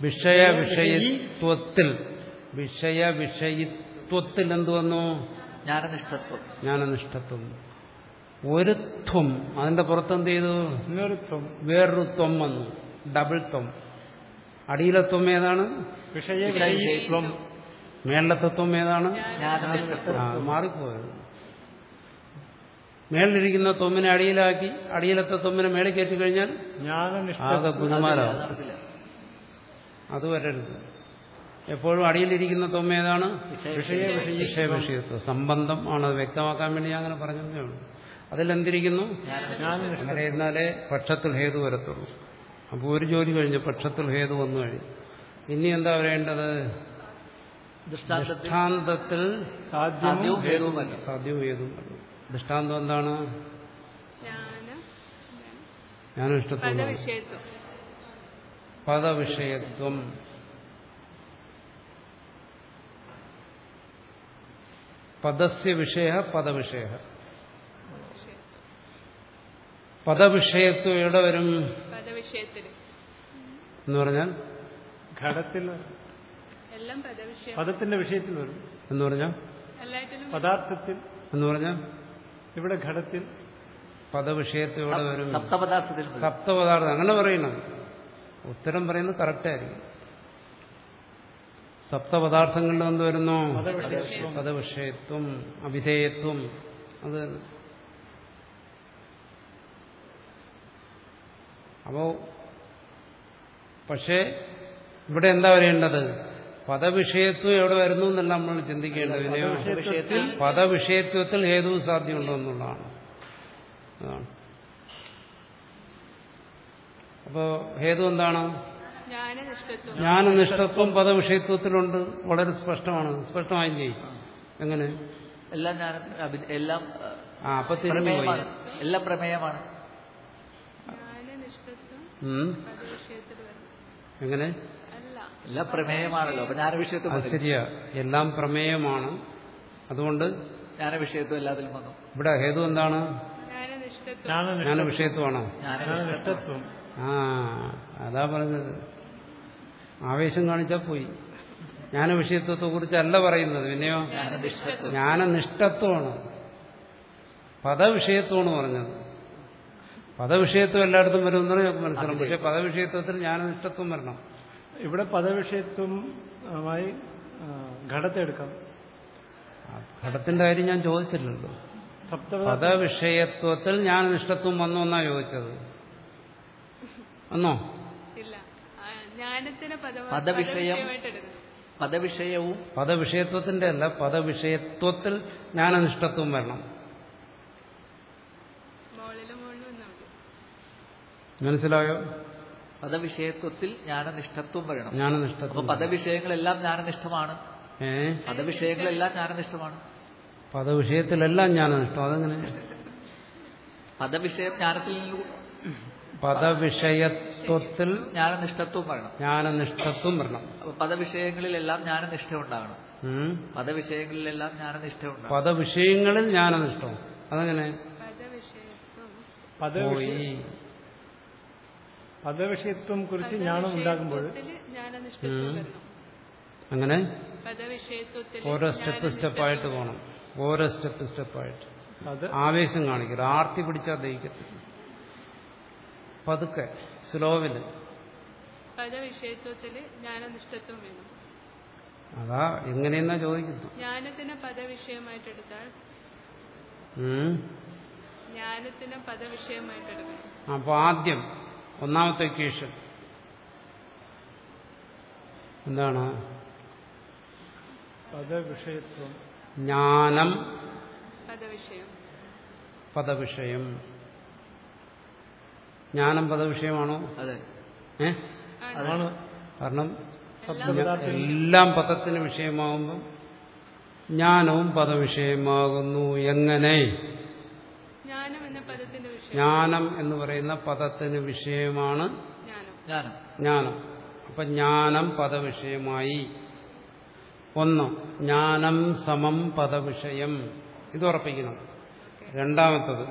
വിഷയ വിഷയത്വത്തിൽ വിഷയ വിഷയത്വത്തിൽ എന്ത് വന്നു? ജ്ഞാനനിഷ്ഠത്വം. ജ്ഞാനനിഷ്ഠത്വം. ഒരു ത്വം അതിന്റെ പുറത്തെന്ത് ചെയ്തു? വേറൊരുത്വം. ത്വം വേറൊരു ത്വം വന്നു. ഡബിൾ ത്വം. അടിയിലെ ത്വം ഏതാണ്? വിഷയ വിഷയ വിഷയത്വം. മേളിലത്തെ ത്വം ഏതാണ്? മാറിപ്പോയത്. മേളിലിരിക്കുന്ന തൊമ്മിനെ അടിയിലാക്കി അടിയിലത്തെ തൊമ്മിനെ മേളിൽ കയറ്റി കഴിഞ്ഞാൽ ആകെ ഗുരുമാരാവും അത് വരരുത്. എപ്പോഴും അടിയിലിരിക്കുന്ന തൊമ്മ ഏതാണ്? വിഷയ വിഷയ വിഷയത്വം. സംബന്ധം ആണ്. അത് വ്യക്തമാക്കാൻ വേണ്ടി ഞാൻ അങ്ങനെ പറഞ്ഞതാണ് അതിലെന്തിരിക്കുന്നു? അങ്ങനെ ഇരുന്നാലേ പക്ഷത്തിൽ ഹേതു വരത്തുള്ളൂ. അപ്പോൾ ഒരു ജോലി കഴിഞ്ഞ് പക്ഷത്തിൽ ഹേതു വന്നു കഴിഞ്ഞു. ഇനി എന്താ പറയേണ്ടത് ദൃഷ്ടാന്തത്തിൽ ദൃഷ്ടാന്തത്തിൽ സാധ്യവും ഹേതുവും സാധ്യവും ഹേതുവും ദൃഷ്ടാന്തം എന്താണ്? ഞാനും ഇഷ്ടത്തോളം പദവിഷയത്വം. പദസ്യ വിഷയ പദവിഷയ. പദവിഷയത്വം എവിടെ വരും? പദവിഷയത്തിൽ. എന്ന് പറഞ്ഞാൽ? ഘടത്തിൽ എല്ലാം പദവിഷയം. പദത്തിന്റെ വിഷയത്തിൽ വരും. എന്ന് പറഞ്ഞാൽ? പദാർത്ഥത്തിൽ. എന്ന് പറഞ്ഞാൽ? ഇവിടെ ഘടത്തിൽ പദവിഷയത്വം എവിടെ വരും സപ്തപദാർത്ഥത്തിൽ. സപ്തപദാർത്ഥം. അങ്ങനെ പറയണം ഉത്തരം പറയുന്നത് കറക്റ്റായിരിക്കും സപ്തപദാർത്ഥങ്ങളിൽ എന്ത് വരുന്നു. പദവിഷയത്വം. പദവിഷയത്വം അവിധേയത്വം. അത് അപ്പോ പക്ഷേ ഇവിടെ എന്താ പറയേണ്ടത് പദവിഷയത്വം എവിടെ വരുന്നു എന്നല്ല നമ്മൾ ചിന്തിക്കേണ്ടത് വിഷയത്തിൽ പദവിഷയത്വത്തിൽ ഹേതു സാധ്യമുണ്ടോ എന്നുള്ളതാണ് അതാണ്. അപ്പോ ഹേതു എന്താണ്? ജ്ഞാനനിഷ്ഠത്വം. പദവിഷയത്വത്തിലുണ്ട്. വളരെ സ്പഷ്ടമാണ്. സ്പഷ്ടമായില്ലേ എങ്ങനെ? എല്ലാം എല്ലാം ആ അപ്പൊ തിരിഞ്ഞു പ്രമേയമാണ്. എല്ലാം പ്രമേയമാണ്. എങ്ങനെ? എല്ലാം പ്രമേയമാണല്ലോ. അപ്പൊ ജ്ഞാനവിഷയത്വം ശരിയാ. എല്ലാം പ്രമേയമാണ്. അതുകൊണ്ട് ജ്ഞാനവിഷയത്വം എല്ലാത്തിലും വന്നു. ഇവിടെ ഹേതു എന്താണ്? ജ്ഞാനവിഷയത്വമാണോ ആ അതാ പറഞ്ഞത്. ആവേശം കാണിച്ചാ പോയി. ജ്ഞാനവിഷയത്വത്തെ കുറിച്ചല്ല പറയുന്നത്. പിന്നെയോ? ജ്ഞാനനിഷ്ഠത്വം. ജ്ഞാനനിഷ്ഠത്വമാണ്. പദവിഷയത്വമാണ് പറഞ്ഞത്. പദവിഷയത്വം എല്ലായിടത്തും വരുമെന്നാണ് ഞങ്ങൾക്ക് മനസ്സിലാവും പക്ഷെ പദവിഷയത്വത്തിൽ ജ്ഞാനനിഷ്ഠത്വം വരണം. ഇവിടെ പദവിഷയത്വമായി ഘടത്തെ എടുക്കാം ഘടത്തിന്റെ കാര്യം ഞാൻ ചോദിച്ചില്ലല്ലോ. പദവിഷയത്വത്തിൽ ഞാൻ നിഷ്ഠത്വം വന്നു എന്നാ ചോദിച്ചത്? വന്നോ? ഇല്ല. ആ, ജ്ഞാനത്തിന് പദവിഷയം. പദവിഷയവും പദവിഷയത്വത്തിന്റെ അല്ല പദവിഷയത്വത്തിൽ ജ്ഞാനനിഷ്ഠത്വം വരണം. മനസ്സിലായോ? പദവിഷയത്വത്തിൽ ജ്ഞാനനിഷ്ഠത്വം വരണം. അപ്പൊ ജ്ഞാനനിഷ്ഠത്വം പദവിഷയങ്ങളെല്ലാം ജ്ഞാനനിഷ്ഠമാണ്. ഏ? പദവിഷയങ്ങളെല്ലാം ജ്ഞാനനിഷ്ഠമാണ്. പദവിഷയത്തിലെല്ലാം ജ്ഞാനനിഷ്ഠം അതെങ്ങനെ? പദവിഷയം ജ്ഞാനത്തിൽ പദവിഷയത്വത്തിൽ ജ്ഞാനനിഷ്ഠത്വം വരണം. ജ്ഞാനനിഷ്ഠത്വം വരണം. അപ്പൊ പദവിഷയങ്ങളിലെല്ലാം ജ്ഞാനനിഷ്ഠ ഉണ്ടാകണം. പദവിഷയങ്ങളിലെല്ലാം ജ്ഞാനനിഷ്ഠ ഉണ്ടാകണം. പദവിഷയങ്ങളിൽ ജ്ഞാനനിഷ്ഠം. അതെങ്ങനെ? പോയി. പദവിഷയത്വം കുറിച്ച് ജ്ഞാനം ഉണ്ടാകുമ്പോൾ അങ്ങനെ ഓരോ സ്റ്റെപ്പ് സ്റ്റെപ്പായിട്ട് പോകണം ഓരോ സ്റ്റെപ്പ് സ്റ്റെപ്പായിട്ട്. അത് ആവേശം കാണിക്കരുത്. ആർത്തി പിടിച്ചാൽ ദഹിക്കത്തില്ല. പതുക്കെ സ്ലോവിൽ. പദവിഷയത്വത്തിൽ ജ്ഞാനനിഷ്ഠത്വം വേണം. അതാ എങ്ങനെയെന്നാ ചോദിക്കുന്നു ജ്ഞാനത്തിന് പദവിഷയമായിട്ട് എടുത്താൽ. ജ്ഞാനത്തിന് പദവിഷയമായിട്ട് എടുക്കണം. അപ്പൊ ആദ്യം ഒന്നാമത്തെ കേസ് എന്താണ്? പദവിഷയത്വം. ജ്ഞാനം. പദവിഷയം. പദവിഷയം. ജ്ഞാനം പദവിഷയമാണോ? അതെ. അതാണ് കാരണം എല്ലാം പദത്തിന് വിഷയമാകുമ്പം ജ്ഞാനവും പദവിഷയമാകുന്നു. എങ്ങനെ ജ്ഞാനം എന്ന പദത്തിന്റെ വിഷയം ജ്ഞാനം എന്ന് പറയുന്ന പദത്തിന് വിഷയമാണ് ജ്ഞാനം. ജ്ഞാനം. ജ്ഞാനം. അപ്പൊ ജ്ഞാനം പദവിഷയമായി. ഒന്ന് ജ്ഞാനം സമം പദവിഷയം. ഇത് ഉറപ്പിക്കണം. രണ്ടാമത്തത്.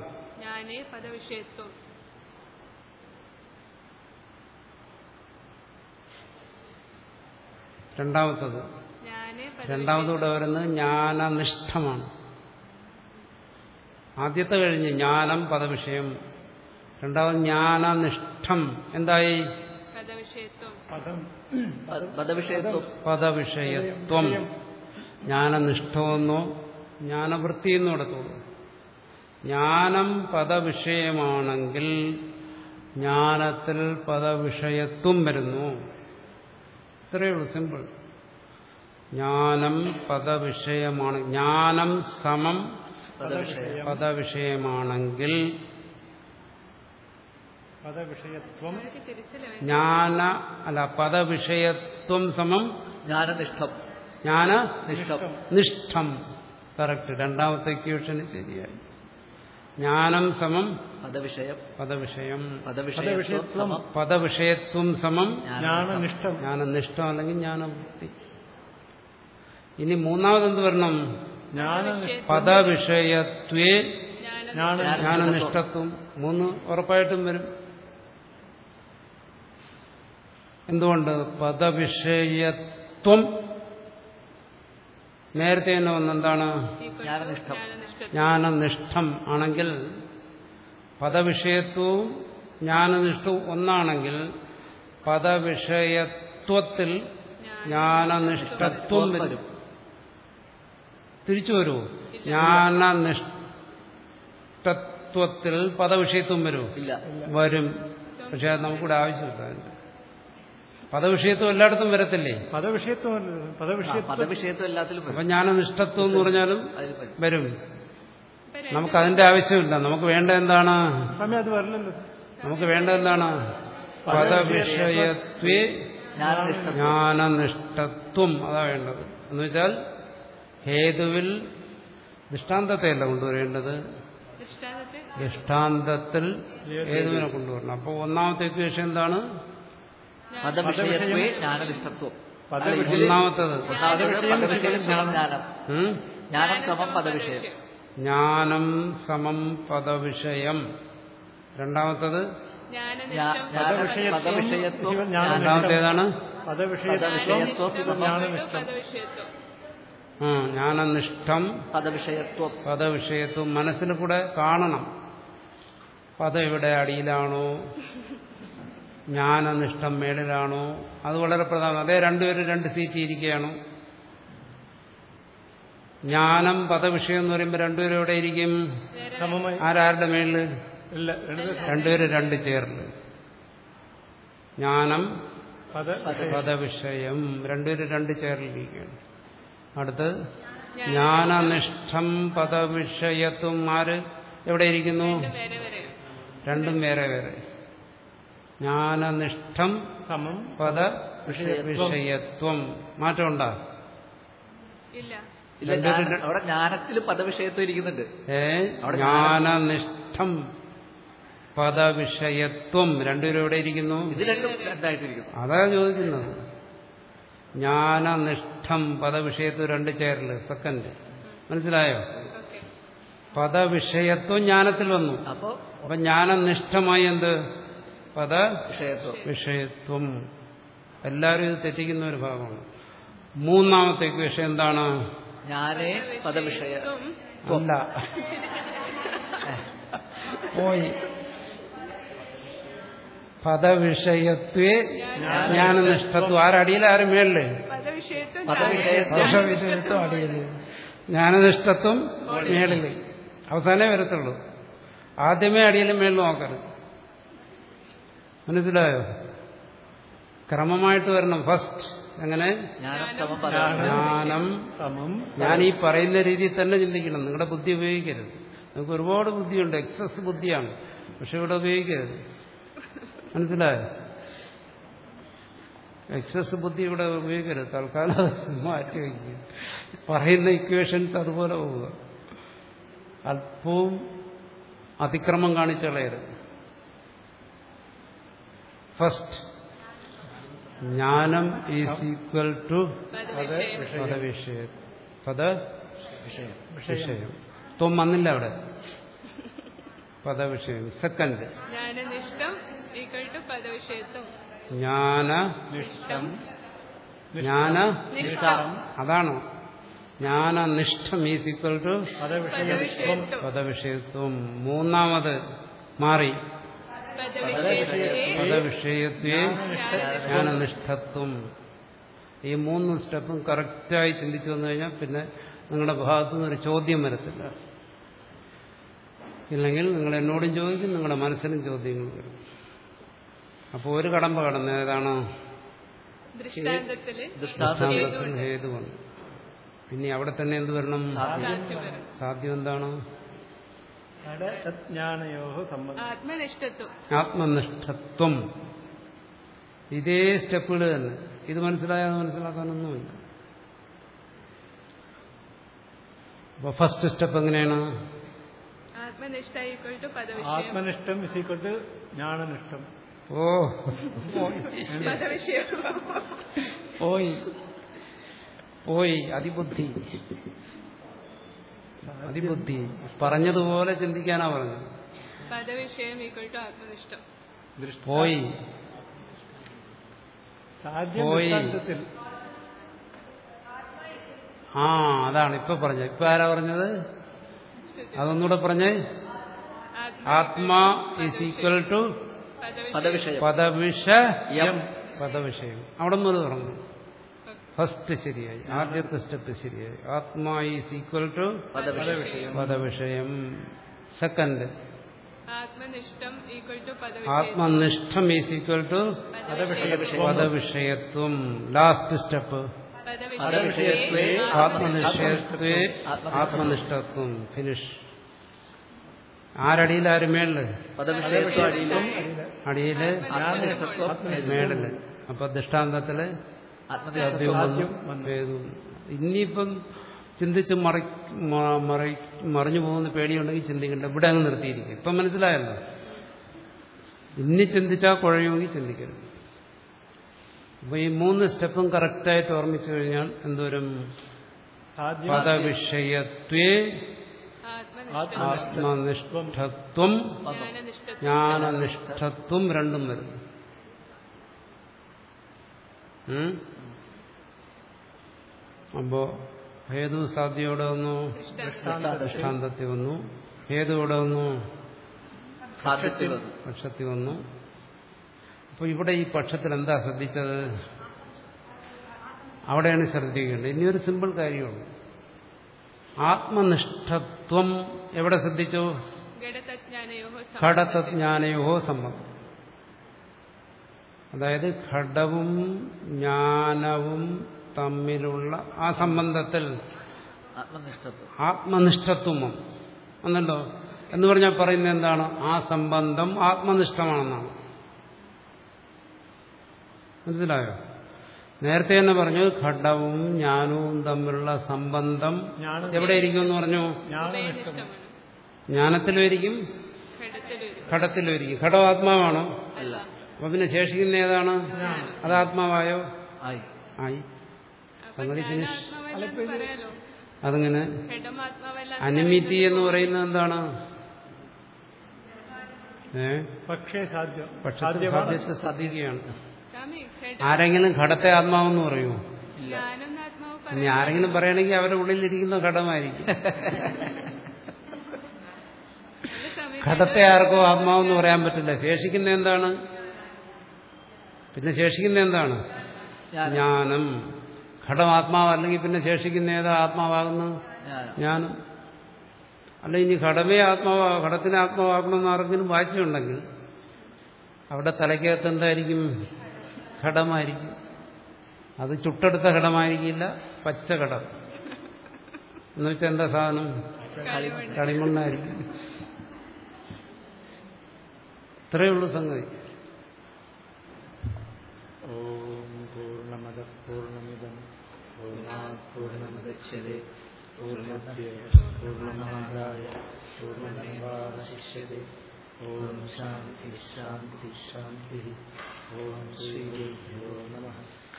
രണ്ടാമത്തത്. രണ്ടാമത് രണ്ടാമതൂടെ വരുന്നത് ജ്ഞാനനിഷ്ഠമാണ്. ആദ്യത്തെ കഴിഞ്ഞ് ജ്ഞാനം പദവിഷയം. രണ്ടാമത് ജ്ഞാനനിഷ്ഠം. എന്തായി? പദവിഷയത്വം. പദം. ജ്ഞാനവൃത്തി എന്നോ ജ്ഞാനനിഷ്ഠമെന്നോ എടുത്തോളൂ ജ്ഞാനം പദവിഷയമാണെങ്കിൽ ജ്ഞാനത്തിൽ പദവിഷയത്വം വരുന്നു. ഇത്രയേ ഉള്ളൂ സിമ്പിൾ. ജ്ഞാനം പദവിഷയമാണ്. ജ്ഞാനം സമം പദവിഷയമാണെങ്കിൽ പദവിഷയത്വം ജ്ഞാന അല്ല പദവിഷയത്വം സമം ജ്ഞാനനിഷ്ഠം. ജ്ഞാന നിഷ്ഠം നിഷ്ഠം. കറക്റ്റ്. രണ്ടാമത്തെ ഇക്വേഷന് ശരിയായി. ജ്ഞാനം സമം പദവിഷയം. പദവിഷയം. പദവിഷയത്വം സമം. പദവിഷയത്വം സമം ജ്ഞാനനിഷ്ഠം. ജ്ഞാനനിഷ്ഠം. അല്ലെങ്കിൽ ജ്ഞാനവൃത്തി ഇനി മൂന്നാമതെന്ത് വരണം? പദവിഷയത്വേ ജ്ഞാനം ജ്ഞാന ജ്ഞാനനിഷ്ഠത്വം. മൂന്ന് ഉറപ്പായിട്ടും വരും. എന്തുകൊണ്ട്? പദവിഷയത്വം. നേരത്തെ തന്നെ വന്നെന്താണ്? ജ്ഞാനനിഷ്ഠം. ആണെങ്കിൽ പദവിഷയത്വവും ജ്ഞാനനിഷ്ഠവും ഒന്നാണെങ്കിൽ പദവിഷയത്വത്തിൽ ജ്ഞാനനിഷ്ഠത്വം വരും. തിരിച്ചു വരൂ. ജ്ഞാനനിഷ്ഠത്വത്തിൽ പദവിഷയത്വം വരൂ. ഇല്ല. വരും. പക്ഷെ അത് നമുക്കിവിടെ ആവശ്യമില്ല. പദവിഷയത്വം എല്ലായിടത്തും വരത്തില്ലേ? പദവിഷയത്വം എല്ലാത്തിലും അപ്പൊ ജ്ഞാനനിഷ്ഠത്വം എന്ന് പറഞ്ഞാലും വരും. നമുക്ക് അതിന്റെ ആവശ്യമില്ല. നമുക്ക് വേണ്ട എന്താണ്? സമയം അത് വരില്ലല്ലോ. നമുക്ക് വേണ്ട എന്താണ്? പദവിഷയത്വേ ജ്ഞാനനിഷ്ഠം ജ്ഞാനനിഷ്ഠത്വം അതാ വേണ്ടത്. എന്ന് വെച്ചാൽ ഹേതുവിൽ ദൃഷ്ടാന്തത്തെയല്ല കൊണ്ടുവരേണ്ടത്. ദൃഷ്ടാന്തത്തിൽ ഹേതുവിനെ കൊണ്ടുവരണം. അപ്പോൾ ഒന്നാമത്തെ ഇക്വേഷൻ എന്താണ്? ഒന്നാമത്തത്. ജ്ഞാനം. സമം പദവിഷയം. രണ്ടാമത്തത്. രണ്ടാമത്തേതാണ്? പദവിഷയത്വം ജ്ഞാനനിഷ്ഠം പദവിഷയത്വം ആ ജ്ഞാനനിഷ്ഠം പദവിഷയത്വം. മനസ്സിന് മനസ്സിൽ കൂടെ കാണണം. പദം ഇവിടെ അടിയിലാണോ? ജ്ഞാനനിഷ്ഠം മേളിലാണോ? അത് വളരെ പ്രധാനം. അതേ രണ്ടുപേരും രണ്ട് സീറ്റ് ഇരിക്കുകയാണ്. ജ്ഞാനം പദവിഷയം എന്ന് പറയുമ്പോൾ രണ്ടുപേരും എവിടെ ഇരിക്കും? ആരാരുടെ മേളിൽ? രണ്ടുപേരും രണ്ട് ചേർന്ന് ജ്ഞാനം പദ പദവിഷയം. രണ്ടുപേരും രണ്ട് ചേർന്നിരിക്കുകയാണ് അടുത്ത് ജ്ഞാനനിഷ്ഠം പദവിഷയത്വം ആര്? എവിടെ ഇരിക്കുന്നു? രണ്ടും വേറെ വേറെ. ജ്ഞാനനിഷ്ഠം സമം പദ വിഷയത്വം മാറ്റമുണ്ടോ അവിടെ ജ്ഞാനത്തിൽ പദവിഷയത്വം ഇരിക്കുന്നുണ്ട്. ഏ ജ്ഞാനനിഷ്ഠം പദവിഷയത്വം. രണ്ടുപേരും എവിടെ ഇരിക്കുന്നു? ഇത് രണ്ടും രണ്ടായിട്ടിരിക്കുന്നു. അതാ ചോദിക്കുന്നത്. ജ്ഞാനനിഷ്ഠം പദവിഷയത്വം രണ്ട് ചേരൽ സെക്കൻഡ് മനസ്സിലായോ? പദവിഷയത്വം ജ്ഞാനത്തിൽ വന്നു. അപ്പോ അപ്പൊ ജ്ഞാനനിഷ്ഠമായി എന്ത്? പദ വിഷയത്വം. എല്ലാവരും ഇത് തെറ്റിക്കുന്ന ഒരു ഭാഗമാണ്. മൂന്നാമത്തെ വിഷയം എന്താണ്? ഞാനേ പദവിഷയ പോയി. പദവിഷയത്വേ ജ്ഞാനനിഷ്ഠത്വം. ആരടിയിൽ ആരും മേളിൽ? പദവിഷയത്വം അടിയിൽ. ജ്ഞാനനിഷ്ഠത്വം മേളിൽ. അവസാനേ വരത്തുള്ളൂ. ആദ്യമേ അടിയിലും മേളിൽ നോക്കരുത്. മനസ്സിലായോ? ക്രമമായിട്ട് വരണം. ഫസ്റ്റ് എങ്ങനെ? ജ്ഞാനം. ഞാൻ ഈ പറയുന്ന രീതിയിൽ തന്നെ ചിന്തിക്കണം. നിങ്ങളുടെ ബുദ്ധി ഉപയോഗിക്കരുത്. നിങ്ങൾക്ക് ഒരുപാട് ബുദ്ധിയുണ്ട്. എക്സസ് ബുദ്ധിയാണ്. പക്ഷെ ഇവിടെ ഉപയോഗിക്കരുത്. മനസ്സിലായോ? എക്സസ് ബുദ്ധി ഇവിടെ ഉപയോഗിക്കരുത്. തൽക്കാലം അത് മാറ്റി വയ്ക്കുക. പറയുന്ന ഇക്വേഷൻസ് അതുപോലെ പോവുക. അല്പവും അതിക്രമം കാണിച്ചു കളയരുത്. ഫസ്റ്റ് ജ്ഞാനം ഈസ് ഈക്വൽ ടു പദവിഷയം. പദ വിഷയം. വിഷയം. ത്വം വന്നില്ല അവിടെ. പദവിഷയം. സെക്കൻഡ് ജ്ഞാനനിഷ്ഠം ഈക്വൽ ടു പദവിഷയത്വം ജ്ഞാന നിഷ്ഠം. ജ്ഞാന നിഷ്ഠം. അതാണ്? ജ്ഞാനനിഷ്ഠം ഈസ് ഈക്വൽ ടു പദവിഷയത്വം. മൂന്നാമത് മാറി. പദവിഷയത്വേ പദവിഷയത്വേ ജ്ഞാനനിഷ്ഠത്വം. ഈ മൂന്ന് സ്റ്റെപ്പും കറക്റ്റായി ചിന്തിച്ചു വന്നു കഴിഞ്ഞാൽ പിന്നെ നിങ്ങളുടെ ഭാഗത്തു നിന്ന് ഒരു ചോദ്യം വരത്തില്ല. ഇല്ലെങ്കിൽ നിങ്ങൾ എന്നോടും ചോദിക്കും നിങ്ങളുടെ മനസ്സിനും ചോദ്യങ്ങൾ വരും. അപ്പോൾ ഒരു കടമ്പ കടന്ന് ഏതാണ്? ദൃഷ്ടാന്തത്തിൽ ഹേതു പിന്നെ അവിടെ തന്നെ എന്ത് വരണം? സാധ്യം എന്താണ്? ആത്മനിഷ്ഠത്വം. ഇതേ സ്റ്റെപ്പുകൾ തന്നെ. ഇത് മനസ്സിലായാൽ മനസ്സിലാക്കാനൊന്നുമില്ല. അപ്പൊ ഫസ്റ്റ് സ്റ്റെപ്പ് എങ്ങനെയാണ്? ആത്മനിഷ്ഠ ജ്ഞാനനിഷ്ഠം. ഓ. പോയി. പോയി. അതിബുദ്ധി. അതിബുദ്ധി. പറഞ്ഞതുപോലെ ചിന്തിക്കാനാ പറഞ്ഞത്. പദവിഷയം ഈക്വൽ ടു ആത്മനിഷ്ഠം. പോയി. പോയി. ആ അതാണ് ഇപ്പൊ പറഞ്ഞത്. ഇപ്പൊ ആരാ പറഞ്ഞത്? അതൊന്നുകൂടെ പറഞ്ഞേ. ആത്മാ ഈസ് ഈക്വൽ ടു പദവിഷയം. പദവിഷയം. അവിടെ മുതൽ തുടങ്ങും. ഫസ്റ്റ് ശരിയായി. ആദ്യത്തെ സ്റ്റെപ്പ് ശരിയായി. ആത്മാ ഈസ് ഈക്വൽ ടു പദവിഷയം. പദവിഷയം. സെക്കൻഡ് ആത്മനിഷ്ഠം ഈക്വൽ ടു പദവിഷയം. ആത്മനിഷ്ഠം is equal to പദവിഷയത്വം. Last step. ആത്മനിഷ്ഠത്വം. Finish ആരടിയിൽ ആര് മേളിൽ അടിയിലും മേളിൽ. അപ്പൊ ദൃഷ്ടാന്തത്തിൽ ഇനിയിപ്പം ചിന്തിച്ച് മറി മറി മറിഞ്ഞു പോകുന്ന പേടിയുണ്ടെങ്കിൽ ചിന്തിക്കണ്ട. ഇവിടെ അങ്ങ് നിർത്തിയിരിക്കും ഇപ്പം മനസ്സിലായല്ലോ? ഇനി ചിന്തിച്ചാൽ കുഴയുമെങ്കിൽ ചിന്തിക്കരുത് അപ്പൊ ഈ മൂന്ന് സ്റ്റെപ്പും കറക്റ്റായിട്ട് ഓർമ്മിച്ചു കഴിഞ്ഞാൽ എന്തോരം? പദവിഷയത്വേ ആത്മനിഷ്ഠത്വം ജ്ഞാനനിഷ്ഠത്വം രണ്ടും വരും? അപ്പോ ഹേതു സാധ്യ എവിടെ വന്നു? ദൃഷ്ടാന്തത്തിൽ വന്നു. ഹേതു എവിടെ വന്നു? പക്ഷത്തിൽ വന്നു. അപ്പൊ ഇവിടെ ഈ പക്ഷത്തിൽ എന്താ ശ്രദ്ധിച്ചത്? അവിടെയാണ് ശ്രദ്ധിക്കേണ്ടത്. ഇനിയൊരു സിമ്പിൾ കാര്യമുള്ളൂ ആത്മനിഷ്ഠത്വം എവിടെ ശ്രദ്ധിച്ചു ഘടതജ്ഞാനയോ സമ്മതം സംബന്ധം അതായത് ഘടവും ജ്ഞാനവും തമ്മിലുള്ള ആ സംബന്ധത്തിൽ. ആത്മനിഷ്ഠത്വം. എന്നുണ്ടോ എന്ന് പറഞ്ഞാൽ പറയുന്നത് എന്താണ്? ആ സംബന്ധം ആത്മനിഷ്ഠമാണെന്നാണ്. മനസ്സിലായോ? നേരത്തെ തന്നെ പറഞ്ഞു ഘടവും ജ്ഞാനവും തമ്മിലുള്ള സംബന്ധം എവിടെ ഇരിക്കും എന്ന് പറഞ്ഞു? ജ്ഞാനത്തിലും ഇരിക്കും ഘടത്തിലും ഇരിക്കും ഘടം ആത്മാവാണോ? അല്ല. അപ്പൊ പിന്നെ ശേഷിക്കുന്ന ഏതാണ്? അത് ആത്മാവായോ ആയി. സംഗതി അതിങ്ങനെ? ആത്മാവല്ല അനിമിതി എന്ന് പറയുന്നത് എന്താണ്? ഏ? പക്ഷേ സാധ്യതയാണ് സാധ്യത്തെ സാധിക്കുകയാണ് ഘടം ആരെങ്കിലും ഘടത്തെ ആത്മാവെന്ന് പറയുമോ? ആത്മാവ് ഇനി ആരെങ്കിലും പറയണെങ്കിൽ അവരുടെ ഉള്ളിലിരിക്കുന്ന ഘടമായിരിക്കും. ഘടത്തെ ആർക്കോ ആത്മാവെന്ന് പറയാൻ പറ്റില്ല. ശേഷിക്കുന്ന എന്താണ്? പിന്നെ ശേഷിക്കുന്ന എന്താണ്? ജ്ഞാനം ഘടം ആത്മാവല്ലെങ്കിൽ പിന്നെ ശേഷിക്കുന്ന ഏതാ ആത്മാവാകുന്നത്? ഞാൻ ജ്ഞാനം അല്ല ഇനി ഘടമേ ആത്മാവാ ഘടത്തിന് ആത്മാവാക്കണമെന്ന് ആർക്കെങ്കിലും വാച്യമുണ്ടെങ്കിൽ അവിടെ തലയ്ക്കകത്ത് എന്തായിരിക്കും? ഘടമായിരിക്കും. അത് ചുട്ടെടുത്ത ഘടമായിരിക്കില്ല പച്ച ഘടം. എന്ന് വെച്ചാൽ എന്താ സാധനം? കളിമണ്ണായിരിക്കും. ഇത്രയേ ഉള്ളൂ സംഗതി. ഓം പൂർണമത പൂർണമിതം പൂർണമുദച്യത്തെ പൂർണസ്യ പൂർണമാതായ പൂർണമേവാവശിഷ്യത്തെ ഓം ശാന്തി ശാന്തി ശാന്തി. ഓം ശ്രീ ഗുരുഭ്യോ നമ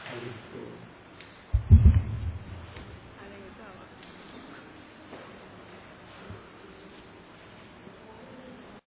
ഹരി ഓം